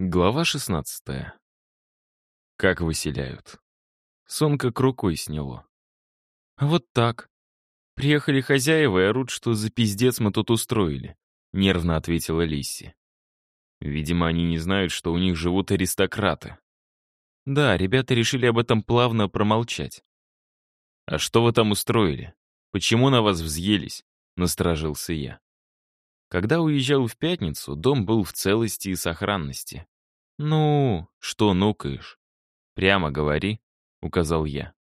Глава 16. Как выселяют. Сон как рукой сняло. Вот так. Приехали хозяева и орут, что за пиздец мы тут устроили, нервно ответила Лисси. Видимо, они не знают, что у них живут аристократы. Да, ребята решили об этом плавно промолчать. А что вы там устроили? Почему на вас взъелись? Насторожился я. Когда уезжал в пятницу, дом был в целости и сохранности. «Ну, что нукаешь?» «Прямо говори», — указал я.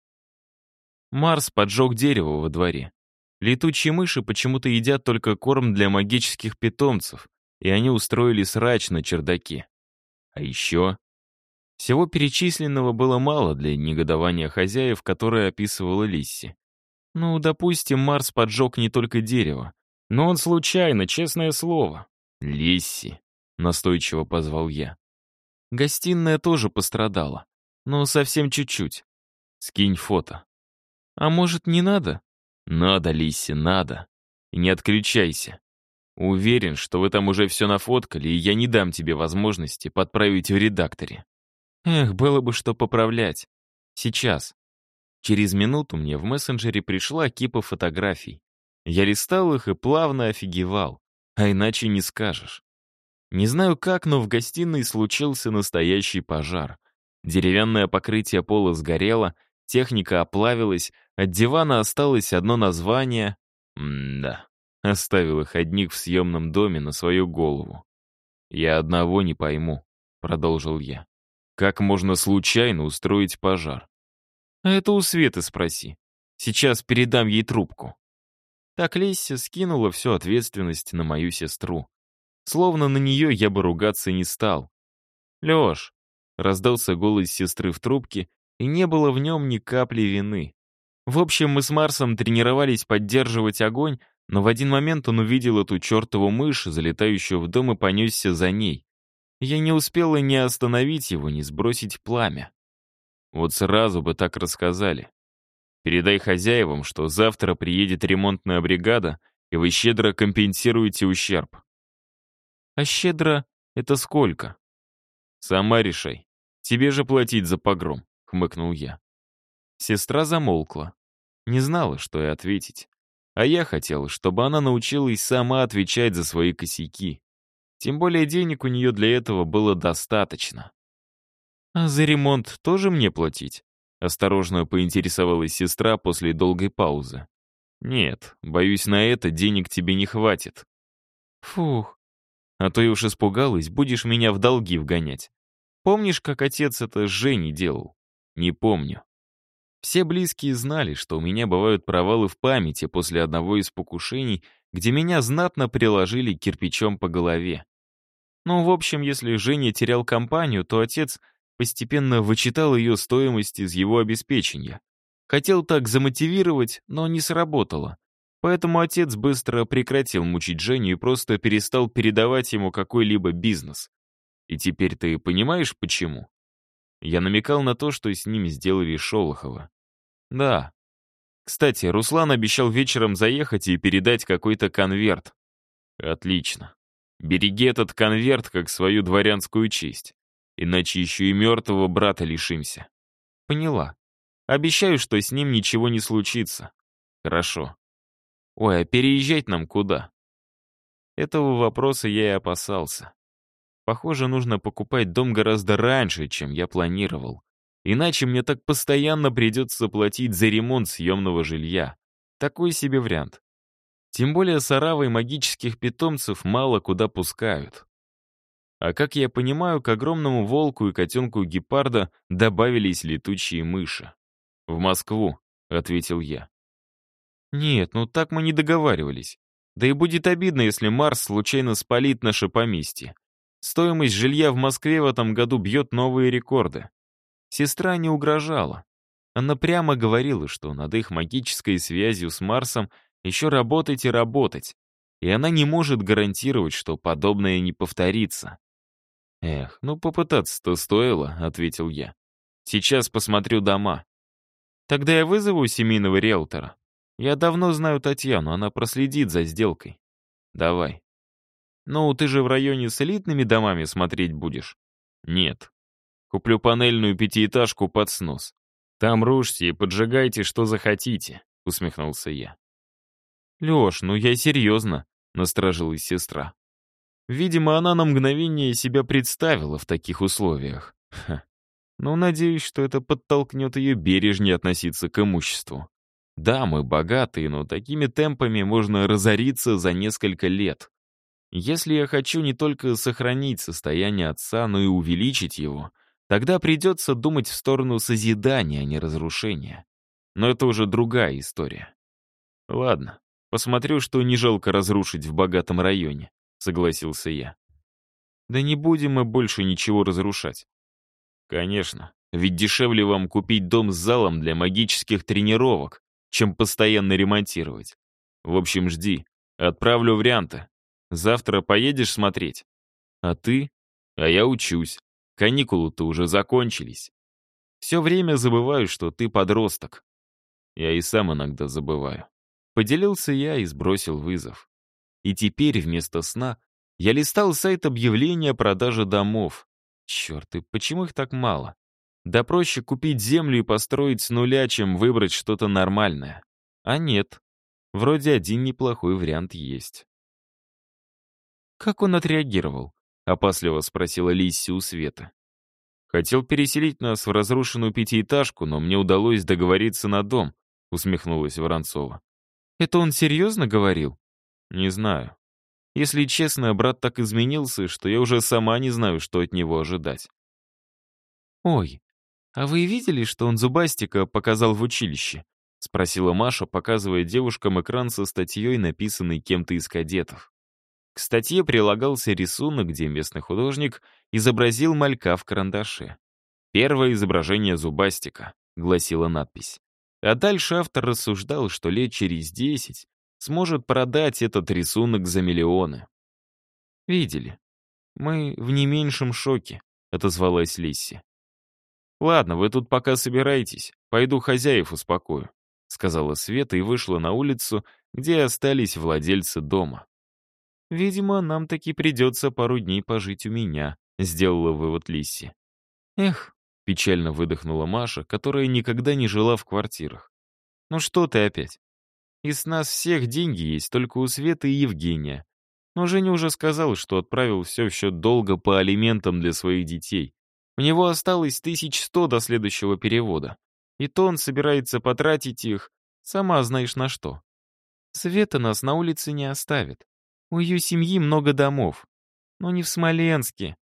Марс поджег дерево во дворе. Летучие мыши почему-то едят только корм для магических питомцев, и они устроили срач на чердаке. А еще... Всего перечисленного было мало для негодования хозяев, которое описывала Лисси. Ну, допустим, Марс поджег не только дерево, но он случайно, честное слово. «Лисси», — настойчиво позвал я. Гостиная тоже пострадала, но совсем чуть-чуть. Скинь фото. А может, не надо? Надо, Лисси, надо. И не отключайся. Уверен, что вы там уже все нафоткали, и я не дам тебе возможности подправить в редакторе. Эх, было бы что поправлять. Сейчас. Через минуту мне в мессенджере пришла кипа фотографий. Я листал их и плавно офигевал, а иначе не скажешь. Не знаю как, но в гостиной случился настоящий пожар. Деревянное покрытие пола сгорело, техника оплавилась, от дивана осталось одно название. М-да, оставил их одних в съемном доме на свою голову. «Я одного не пойму», — продолжил я. «Как можно случайно устроить пожар?» «А это у Светы спроси. Сейчас передам ей трубку». Так Леся скинула всю ответственность на мою сестру. Словно на нее я бы ругаться не стал. «Леш!» — раздался голос сестры в трубке, и не было в нем ни капли вины. В общем, мы с Марсом тренировались поддерживать огонь, но в один момент он увидел эту чертову мышь, залетающую в дом, и понесся за ней. Я не успела ни остановить его, ни сбросить пламя. Вот сразу бы так рассказали. Передай хозяевам, что завтра приедет ремонтная бригада, и вы щедро компенсируете ущерб. А щедро — это сколько? Сама решай. Тебе же платить за погром, хмыкнул я. Сестра замолкла. Не знала, что и ответить. А я хотел, чтобы она научилась сама отвечать за свои косяки. Тем более денег у нее для этого было достаточно. А за ремонт тоже мне платить? Осторожно поинтересовалась сестра после долгой паузы. «Нет, боюсь, на это денег тебе не хватит». «Фух, а то я уж испугалась, будешь меня в долги вгонять. Помнишь, как отец это с Женей делал?» «Не помню». Все близкие знали, что у меня бывают провалы в памяти после одного из покушений, где меня знатно приложили кирпичом по голове. Ну, в общем, если Женя терял компанию, то отец постепенно вычитал ее стоимость из его обеспечения. Хотел так замотивировать, но не сработало. Поэтому отец быстро прекратил мучить Женю и просто перестал передавать ему какой-либо бизнес. И теперь ты понимаешь, почему? Я намекал на то, что с ним сделали Шолохова. Да. Кстати, Руслан обещал вечером заехать и передать какой-то конверт. Отлично. Береги этот конверт как свою дворянскую честь иначе еще и мертвого брата лишимся. Поняла. Обещаю, что с ним ничего не случится. Хорошо. Ой, а переезжать нам куда? Этого вопроса я и опасался. Похоже, нужно покупать дом гораздо раньше, чем я планировал. Иначе мне так постоянно придется платить за ремонт съемного жилья. Такой себе вариант. Тем более с оравой магических питомцев мало куда пускают. А как я понимаю, к огромному волку и котенку гепарда добавились летучие мыши. «В Москву», — ответил я. «Нет, ну так мы не договаривались. Да и будет обидно, если Марс случайно спалит наше поместье. Стоимость жилья в Москве в этом году бьет новые рекорды. Сестра не угрожала. Она прямо говорила, что над их магической связью с Марсом еще работать и работать, и она не может гарантировать, что подобное не повторится. «Эх, ну попытаться-то стоило», — ответил я. «Сейчас посмотрю дома». «Тогда я вызову семейного риэлтора. Я давно знаю Татьяну, она проследит за сделкой». «Давай». «Ну, ты же в районе с элитными домами смотреть будешь. Нет. Куплю панельную пятиэтажку под снос. Там рушьте и поджигайте, что захотите, усмехнулся я. Леш, ну я серьезно, насторожилась сестра. Видимо, она на мгновение себя представила в таких условиях. Ха. Но надеюсь, что это подтолкнет ее бережнее относиться к имуществу. Да, мы богатые, но такими темпами можно разориться за несколько лет. Если я хочу не только сохранить состояние отца, но и увеличить его, тогда придется думать в сторону созидания, а не разрушения. Но это уже другая история. Ладно, посмотрю, что не жалко разрушить в богатом районе, согласился я. Да не будем мы больше ничего разрушать. Конечно, ведь дешевле вам купить дом с залом для магических тренировок, чем постоянно ремонтировать. В общем, жди. Отправлю варианты. Завтра поедешь смотреть? А ты? А я учусь. Каникулы-то уже закончились. Все время забываю, что ты подросток. Я и сам иногда забываю. Поделился я и сбросил вызов. И теперь вместо сна я листал сайт объявления о продаже домов. Черт, и почему их так мало? Да проще купить землю и построить с нуля, чем выбрать что-то нормальное. А нет. Вроде один неплохой вариант есть. «Как он отреагировал?» — опасливо спросила Лисси у Света. «Хотел переселить нас в разрушенную пятиэтажку, но мне удалось договориться на дом», — усмехнулась Воронцова. «Это он серьезно говорил?» «Не знаю. Если честно, брат так изменился, что я уже сама не знаю, что от него ожидать». «Ой, «А вы видели, что он зубастика показал в училище?» — спросила Маша, показывая девушкам экран со статьей, написанной кем-то из кадетов. К статье прилагался рисунок, где местный художник изобразил малька в карандаше. «Первое изображение зубастика», — гласила надпись. А дальше автор рассуждал, что лет через десять сможет продать этот рисунок за миллионы. «Видели. Мы в не меньшем шоке», — отозвалась Лисси. «Ладно, вы тут пока собирайтесь, пойду хозяев успокою», сказала Света и вышла на улицу, где остались владельцы дома. «Видимо, нам таки придется пару дней пожить у меня», сделала вывод Лисси. «Эх», — печально выдохнула Маша, которая никогда не жила в квартирах. «Ну что ты опять? Из нас всех деньги есть только у Светы и Евгения. Но Женя уже сказал, что отправил все в счет долга по алиментам для своих детей. У него осталось тысяч сто до следующего перевода. И то он собирается потратить их, сама знаешь на что. Света нас на улице не оставит. У ее семьи много домов. Но не в Смоленске.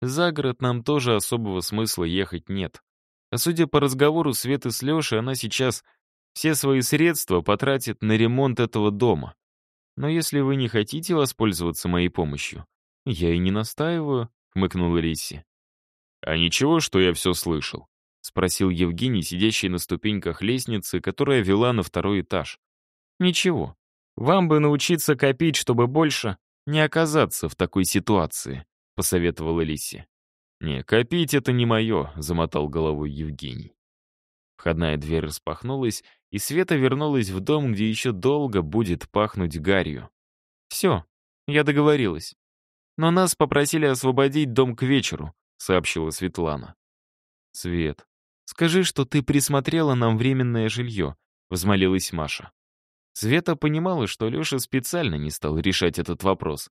За город нам тоже особого смысла ехать нет. А судя по разговору Светы с Лешей, она сейчас все свои средства потратит на ремонт этого дома. Но если вы не хотите воспользоваться моей помощью, я и не настаиваю, хмыкнула Рисси. «А ничего, что я все слышал?» — спросил Евгений, сидящий на ступеньках лестницы, которая вела на второй этаж. «Ничего. Вам бы научиться копить, чтобы больше не оказаться в такой ситуации», — посоветовала Лиси. «Не, копить — это не мое», — замотал головой Евгений. Входная дверь распахнулась, и Света вернулась в дом, где еще долго будет пахнуть гарью. «Все, я договорилась. Но нас попросили освободить дом к вечеру. — сообщила Светлана. «Свет, скажи, что ты присмотрела нам временное жилье», — взмолилась Маша. Света понимала, что Леша специально не стал решать этот вопрос.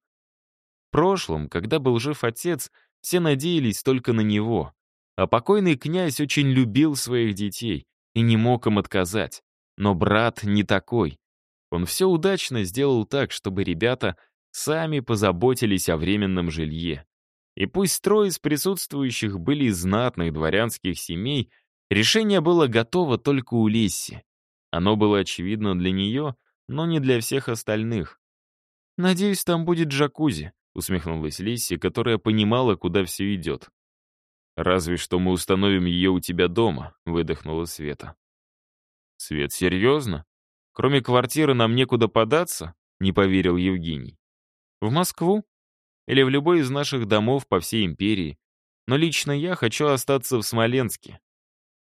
В прошлом, когда был жив отец, все надеялись только на него. А покойный князь очень любил своих детей и не мог им отказать. Но брат не такой. Он все удачно сделал так, чтобы ребята сами позаботились о временном жилье. И пусть трое из присутствующих были из знатных дворянских семей, решение было готово только у Лисси. Оно было очевидно для нее, но не для всех остальных. «Надеюсь, там будет джакузи», — усмехнулась Лисси, которая понимала, куда все идет. «Разве что мы установим ее у тебя дома», — выдохнула Света. «Свет, серьезно? Кроме квартиры нам некуда податься?» — не поверил Евгений. «В Москву?» или в любой из наших домов по всей империи. Но лично я хочу остаться в Смоленске.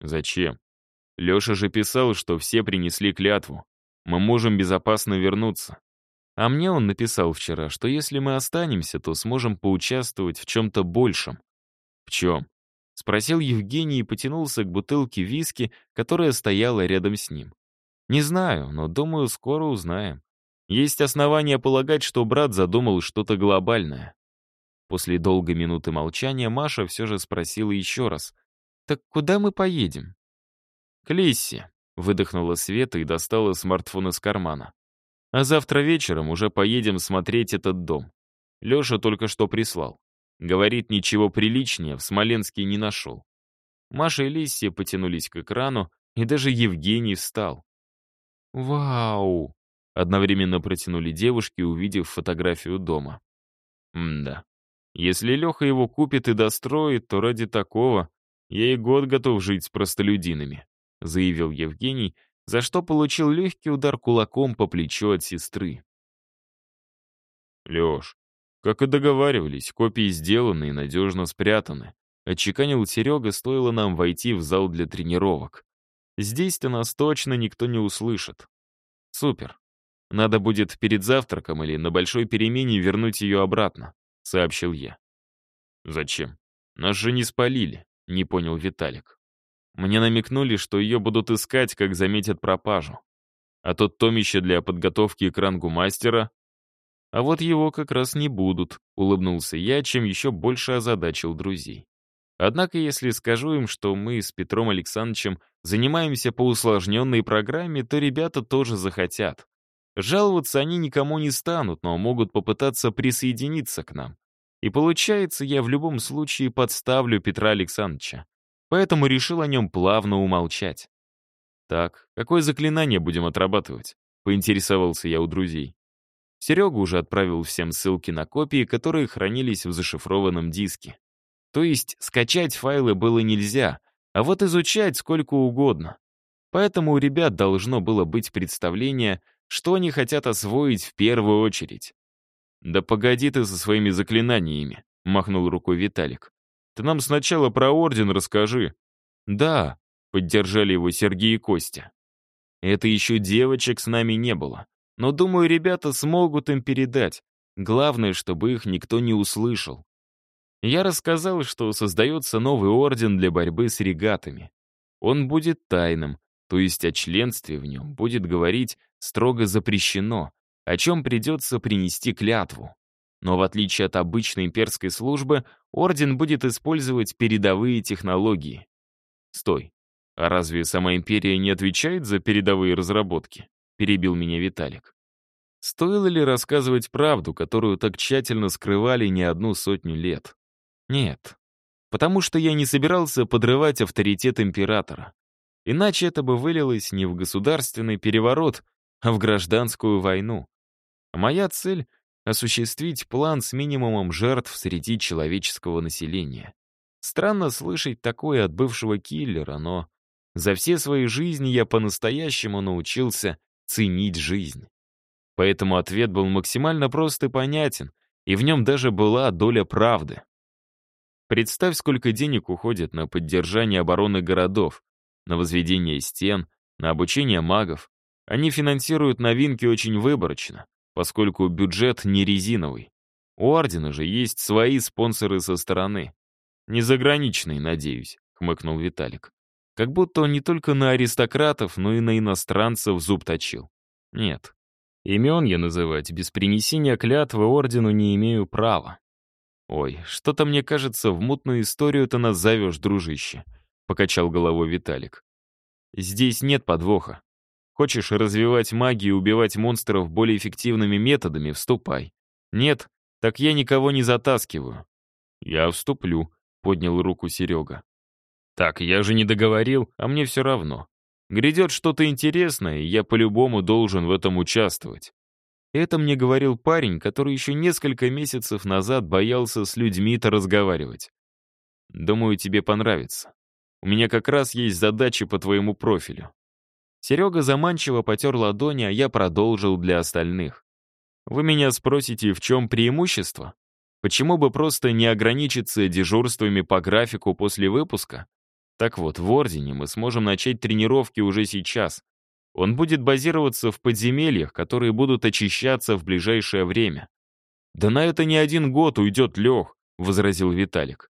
Зачем? Леша же писал, что все принесли клятву. Мы можем безопасно вернуться. А мне он написал вчера, что если мы останемся, то сможем поучаствовать в чем-то большем. «В чем?» — спросил Евгений и потянулся к бутылке виски, которая стояла рядом с ним. «Не знаю, но, думаю, скоро узнаем. Есть основания полагать, что брат задумал что-то глобальное». После долгой минуты молчания Маша все же спросила еще раз. «Так куда мы поедем?» «К Лиссе», — выдохнула Света и достала смартфон из кармана. «А завтра вечером уже поедем смотреть этот дом. Леша только что прислал. Говорит, ничего приличнее в Смоленске не нашел». Маша и Лисси потянулись к экрану, и даже Евгений встал. «Вау!» — одновременно протянули девушки, увидев фотографию дома. М-да. Если Леха его купит и достроит, то ради такого я и год готов жить с простолюдинами», — заявил Евгений, за что получил легкий удар кулаком по плечу от сестры. «Леш, как и договаривались, копии сделаны и надежно спрятаны», — отчеканил Серега, стоило нам войти в зал для тренировок. «Здесь-то нас точно никто не услышит». «Супер. Надо будет перед завтраком или на большой перемене вернуть ее обратно сообщил я. «Зачем? Нас же не спалили», — не понял Виталик. Мне намекнули, что ее будут искать, как заметят пропажу. А тот томище для подготовки к рангу мастера... А вот его как раз не будут, улыбнулся я, чем еще больше озадачил друзей. Однако, если скажу им, что мы с Петром Александровичем занимаемся по усложненной программе, то ребята тоже захотят. Жаловаться они никому не станут, но могут попытаться присоединиться к нам. И получается, я в любом случае подставлю Петра Александровича. Поэтому решил о нем плавно умолчать. «Так, какое заклинание будем отрабатывать?» — поинтересовался я у друзей. Серега уже отправил всем ссылки на копии, которые хранились в зашифрованном диске. То есть скачать файлы было нельзя, а вот изучать сколько угодно. Поэтому у ребят должно было быть представление — что они хотят освоить в первую очередь? «Да погоди ты со своими заклинаниями», — махнул рукой Виталик. «Ты нам сначала про Орден расскажи». «Да», — поддержали его Сергей и Костя. «Это еще девочек с нами не было. Но, думаю, ребята смогут им передать. Главное, чтобы их никто не услышал. Я рассказал, что создается новый орден для борьбы с регатами. Он будет тайным, то есть о членстве в нем будет говорить строго запрещено, о чем придется принести клятву. Но в отличие от обычной имперской службы, Орден будет использовать передовые технологии. Стой, а разве сама империя не отвечает за передовые разработки? Перебил меня Виталик. Стоило ли рассказывать правду, которую так тщательно скрывали не одну сотню лет? Нет, потому что я не собирался подрывать авторитет императора. Иначе это бы вылилось не в государственный переворот, а в гражданскую войну. моя цель — осуществить план с минимумом жертв среди человеческого населения. Странно слышать такое от бывшего киллера, но за все свои жизни я по-настоящему научился ценить жизнь. Поэтому ответ был максимально прост и понятен, и в нем даже была доля правды. Представь, сколько денег уходит на поддержание обороны городов, на возведение стен, на обучение магов, они финансируют новинки очень выборочно, поскольку бюджет не резиновый. У Ордена же есть свои спонсоры со стороны. Не заграничные, надеюсь, хмыкнул Виталик. Как будто он не только на аристократов, но и на иностранцев зуб точил. Нет. Имен я называть без принесения клятвы Ордену не имею права. Ой, что-то мне кажется, в мутную историю ты нас зовешь, дружище, покачал головой Виталик. Здесь нет подвоха. Хочешь развивать магию и убивать монстров более эффективными методами, вступай. Нет, так я никого не затаскиваю. Я вступлю, поднял руку Серега. Так, я же не договорил, а мне все равно. Грядет что-то интересное, и я по-любому должен в этом участвовать. Это мне говорил парень, который еще несколько месяцев назад боялся с людьми-то разговаривать. Думаю, тебе понравится. У меня как раз есть задачи по твоему профилю. Серега заманчиво потер ладони, а я продолжил для остальных. Вы меня спросите, в чем преимущество? Почему бы просто не ограничиться дежурствами по графику после выпуска? Так вот, в Ордене мы сможем начать тренировки уже сейчас. Он будет базироваться в подземельях, которые будут очищаться в ближайшее время. «Да на это не один год уйдет, Лех», — возразил Виталик.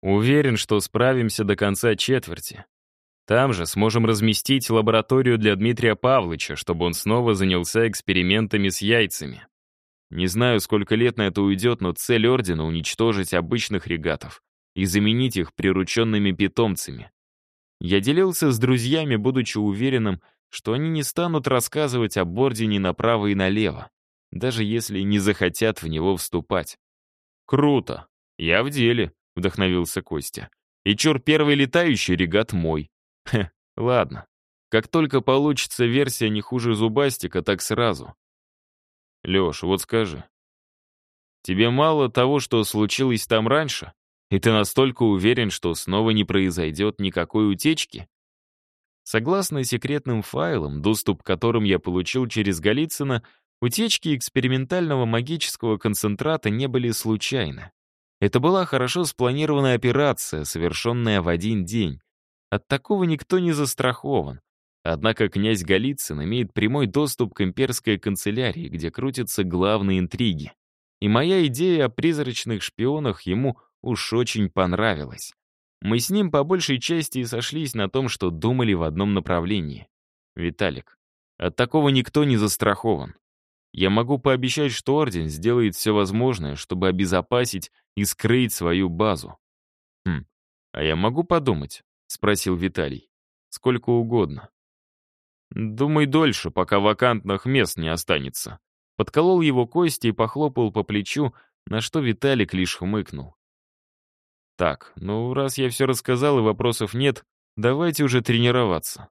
Уверен, что справимся до конца четверти. Там же сможем разместить лабораторию для Дмитрия Павловича, чтобы он снова занялся экспериментами с яйцами. Не знаю, сколько лет на это уйдет, но цель Ордена — уничтожить обычных регатов и заменить их прирученными питомцами. Я делился с друзьями, будучи уверенным, что они не станут рассказывать об Ордене направо и налево, даже если не захотят в него вступать. «Круто! Я в деле», — вдохновился Костя. «И чур первый летающий регат мой». Хе, ладно. Как только получится версия не хуже Зубастика, так сразу. Леш, вот скажи. Тебе мало того, что случилось там раньше, и ты настолько уверен, что снова не произойдет никакой утечки? Согласно секретным файлам, доступ к которым я получил через Голицына, утечки экспериментального магического концентрата не были случайны. Это была хорошо спланированная операция, совершенная в один день. От такого никто не застрахован. Однако князь Голицын имеет прямой доступ к имперской канцелярии, где крутятся главные интриги. И моя идея о призрачных шпионах ему уж очень понравилась. Мы с ним по большей части и сошлись на том, что думали в одном направлении. Виталик, от такого никто не застрахован. Я могу пообещать, что Орден сделает все возможное, чтобы обезопасить и скрыть свою базу. Хм, а я могу подумать? Спросил Виталий. Сколько угодно. Думай дольше, пока вакантных мест не останется. Подколол его кости и похлопал по плечу, на что Виталик лишь хмыкнул. Так, ну раз я все рассказал и вопросов нет, давайте уже тренироваться.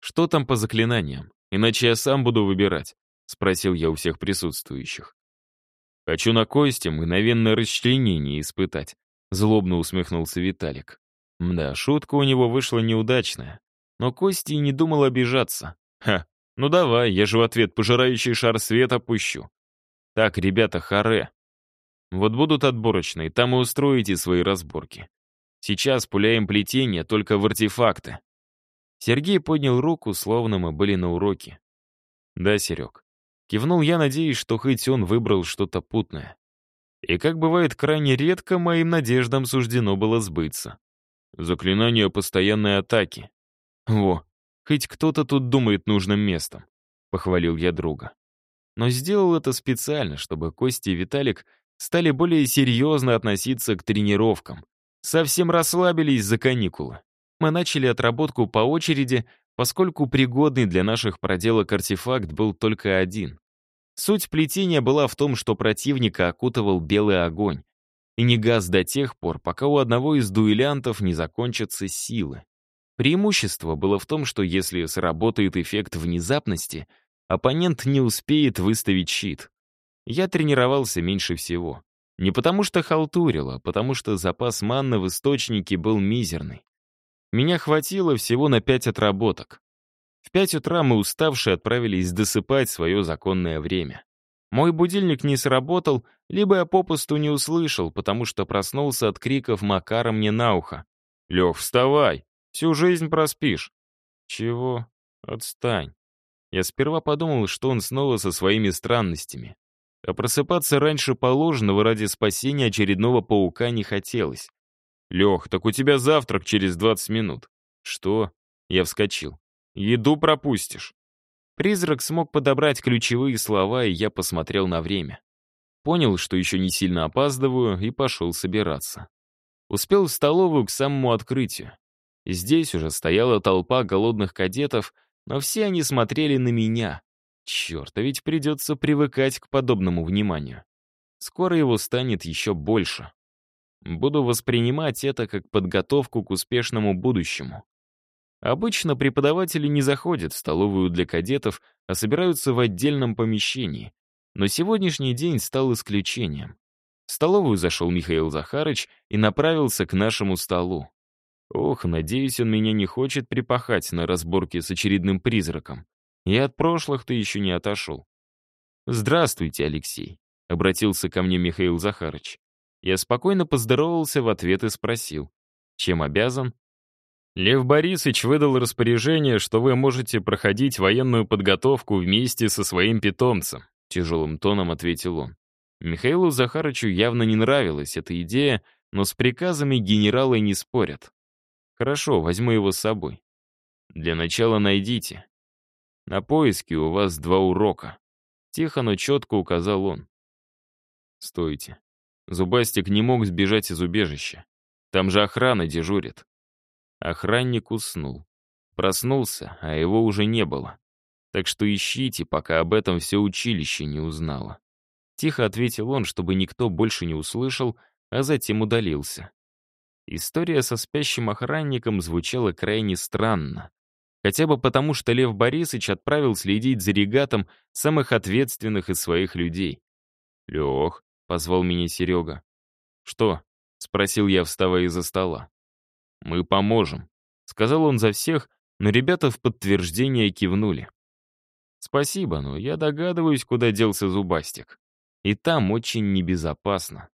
Что там по заклинаниям? Иначе я сам буду выбирать, спросил я у всех присутствующих. Хочу на кости мгновенное расчленение испытать, злобно усмехнулся Виталик. Да, шутка у него вышла неудачная. Но Кости не думал обижаться. Ха, ну давай, я же в ответ пожирающий шар света пущу. Так, ребята, харе. Вот будут отборочные, там и устроите свои разборки. Сейчас пуляем плетение только в артефакты. Сергей поднял руку, словно мы были на уроке. Да, Серег. Кивнул я, надеясь, что хоть он выбрал что-то путное. И как бывает крайне редко, моим надеждам суждено было сбыться. Заклинание постоянной атаки. «Во, хоть кто-то тут думает нужным местом», — похвалил я друга. Но сделал это специально, чтобы Костя и Виталик стали более серьезно относиться к тренировкам. Совсем расслабились за каникулы. Мы начали отработку по очереди, поскольку пригодный для наших проделок артефакт был только один. Суть плетения была в том, что противника окутывал белый огонь, и не газ до тех пор, пока у одного из дуэлянтов не закончатся силы. Преимущество было в том, что если сработает эффект внезапности, оппонент не успеет выставить щит. Я тренировался меньше всего. Не потому что халтурил, а потому что запас манны в источнике был мизерный. Меня хватило всего на пять отработок. В пять утра мы уставшие отправились досыпать свое законное время. Мой будильник не сработал, либо я попусту не услышал, потому что проснулся от криков Макара мне на ухо. «Лех, вставай! Всю жизнь проспишь». «Чего? Отстань». Я сперва подумал, что он снова со своими странностями. А просыпаться раньше положенного ради спасения очередного паука не хотелось. «Лех, так у тебя завтрак через 20 минут». «Что?» Я вскочил. «Еду пропустишь». Призрак смог подобрать ключевые слова, и я посмотрел на время. Понял, что еще не сильно опаздываю, и пошел собираться. Успел в столовую к самому открытию. Здесь уже стояла толпа голодных кадетов, но все они смотрели на меня. Черт, а ведь придется привыкать к подобному вниманию. Скоро его станет еще больше. Буду воспринимать это как подготовку к успешному будущему. Обычно преподаватели не заходят в столовую для кадетов, а собираются в отдельном помещении. Но сегодняшний день стал исключением. В столовую зашел Михаил Захарыч и направился к нашему столу. Ох, надеюсь, он меня не хочет припахать на разборке с очередным призраком. И от прошлых ты еще не отошел. «Здравствуйте, Алексей», — обратился ко мне Михаил Захарыч. Я спокойно поздоровался в ответ и спросил. «Чем обязан?» «Лев Борисович выдал распоряжение, что вы можете проходить военную подготовку вместе со своим питомцем», — тяжелым тоном ответил он. Михаилу Захарычу явно не нравилась эта идея, но с приказами генералы не спорят. Хорошо, возьму его с собой. Для начала найдите. На поиске у вас два урока. Тихо, но четко указал он. Стойте. Зубастик не мог сбежать из убежища. Там же охрана дежурит. Охранник уснул. Проснулся, а его уже не было. Так что ищите, пока об этом все училище не узнало. Тихо ответил он, чтобы никто больше не услышал, а затем удалился. История со спящим охранником звучала крайне странно. Хотя бы потому, что Лев Борисович отправил следить за регатом самых ответственных из своих людей. «Лех», — позвал меня Серега. «Что?» — спросил я, вставая из-за стола. «Мы поможем», — сказал он за всех, но ребята в подтверждение кивнули. «Спасибо, но я догадываюсь, куда делся Зубастик. И там очень небезопасно».